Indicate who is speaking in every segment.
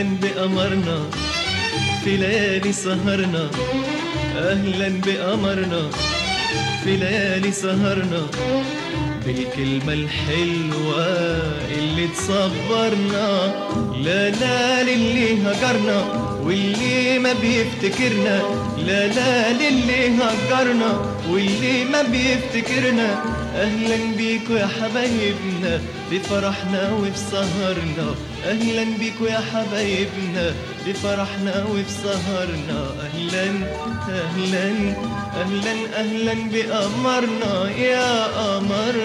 Speaker 1: أهلا بقمرنا في ليالي سهرنا. أهلا بقمرنا في ليالي سهرنا. بالكلمة الحلوة اللي تصبرنا لا لا للي هجرنا واللي ما بيفتكرنا. لا لا للي هجرنا واللي ما بيفتكرنا. أهلا بيكوا يا حبايبنا بفرحنا وفي سهرنا. أهلا بيكوا يا حبايبنا بفرحنا وفي سهرنا. أهلا أهلا أهلا أهلا بقمرنا يا قمرنا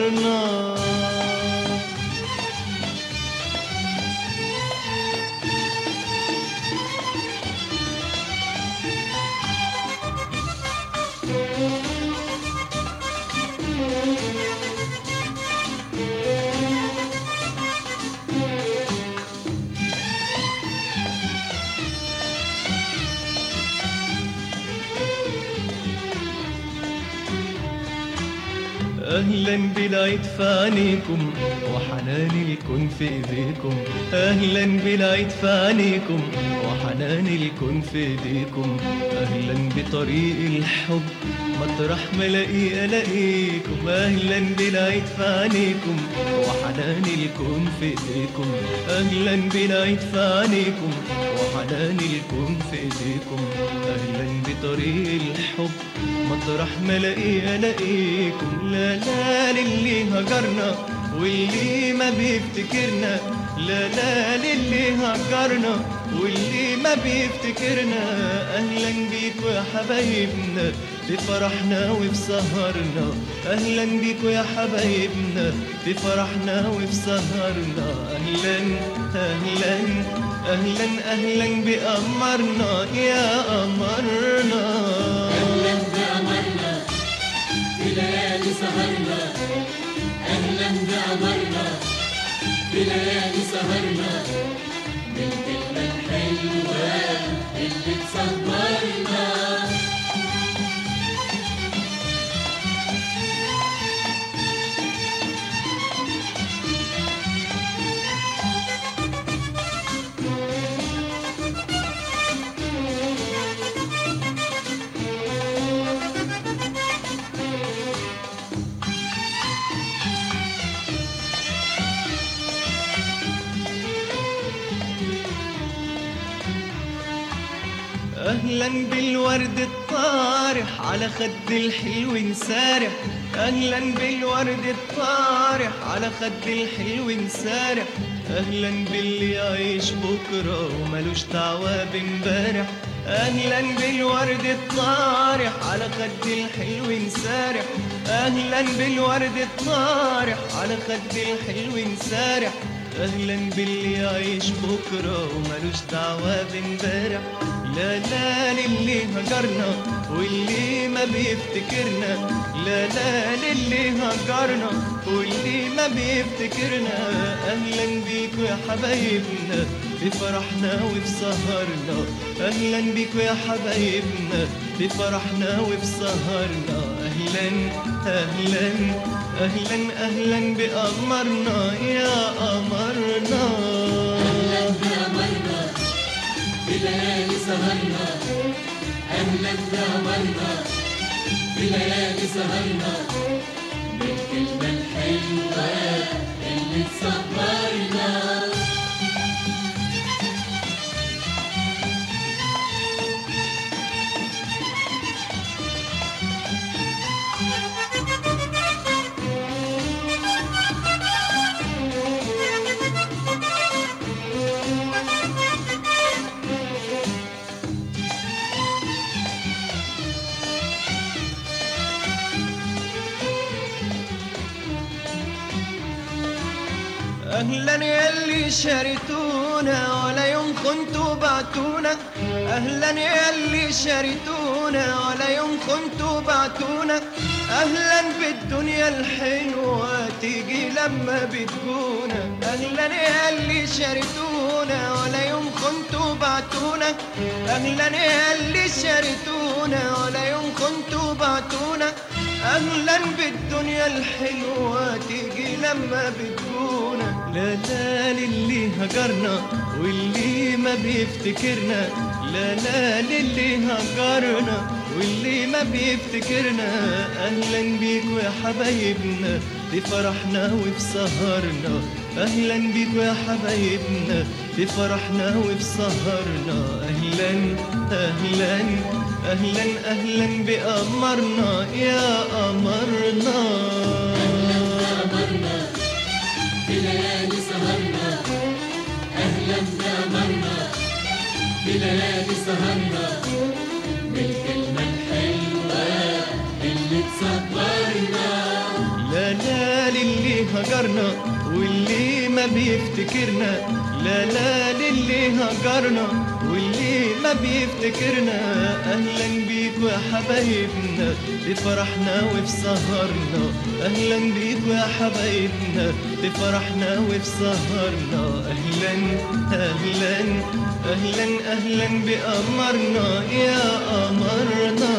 Speaker 1: أهلا بالعيد في عينيكم وحنان الكون في ايديكم أهلا بالعيد في عينيكم وحنان الكون في ايديكم أهلا بطريق الحب مطرح ما الاقي ألاقيكم. أهلا بالعيد في عينيكم وحنان الكون في ايديكم أهلا بالعيد في عينيكم وحنان الكون في ايديكم أهلا بطريق الحب مطرح ما الاقي ألاقيكم. لا لا للي هجرنا واللي ما بيفتكرنا. لا لا للي هجرنا واللي ما بيفتكرنا. أهلا بيكوا يا حبايبنا بفرحنا وفي سهرنا. أهلا بيكوا يا حبايبنا بفرحنا وفي سهرنا. أهلا أهلا أهلا أهلا بقمرنا يا قمرنا
Speaker 2: في ليالي سهرنا. أهلا بقمرنا في ليالي سهرنا. بالكلمة الحلوة اللي تصبرنا
Speaker 1: أهلا بالورد الطارح على خد الحلو نسارح أهلا بالورد الطارح على خد الحلو نسارح أهلا باللي يعيش بكرة وملوش دعوة بامبارح. أهلا بالورد الطارح على خد الحلو نسارح أهلا بالورد الطارح على خد الحلو نسارح أهلا باللي يعيش بكرة وملوش دعوة بامبارح. لا لا للي هجرنا واللي ما بيفتكرنا. لا لا للي هجرنا واللي ما بيفتكرنا. أهلا بيكوا يا حبايبنا بفرحنا وفي سهرنا أهلا بيكوا يا حبايبنا بفرحنا وفي سهرنا أهلا أهلا أهلا أهلا بقمرنا يا قمرنا
Speaker 2: ليالي سهرنا أهلا بقمرنا في ليالي سهرنا بالكلمة الحلوة اللي تصبرنا
Speaker 1: أهلا ياللي شريتونا ولا يوم كنتوا بعتونا. أهلا ياللي شريتونا ولا يوم كنتوا بعتونا. أهلا بالدنيا الحلوه تيجي لما بتجونا أهلا ياللي شريتونا ولا يوم كنتوا بعتونا. أهلا ياللي شريتونا ولا يوم كنتوا بعتونا. أهلا بالدنيا الحلوه تيجي لما بتجونا لا لا للي هجرنا واللي ما بيفتكرنا. لا لا للي هجرنا واللي ما بيفتكرنا. أهلا بيكوا يا حبايبنا في فرحنا وفي سهرنا. أهلا بيكوا يا حبايبنا في فرحنا وفي سهرنا. أهلا أهلا أهلا أهلا بقمرنا يا قمرنا
Speaker 2: في ليالي سهرنا أهلا بقمرنا في ليالي سهرنا بالكلمة الحلوة اللي تصبرنا
Speaker 1: لا لا للي هجرنا واللي ما بيفتكرنا. لا لا للي هجرنا واللي ما بيفتكرنا. أهلا بيكوا يا حبايبنا في فرحنا وفي سهرنا. أهلا بيكوا يا حبايبنا في فرحنا وفي سهرنا. أهلا أهلا أهلا أهلا بقمرنا يا قمرنا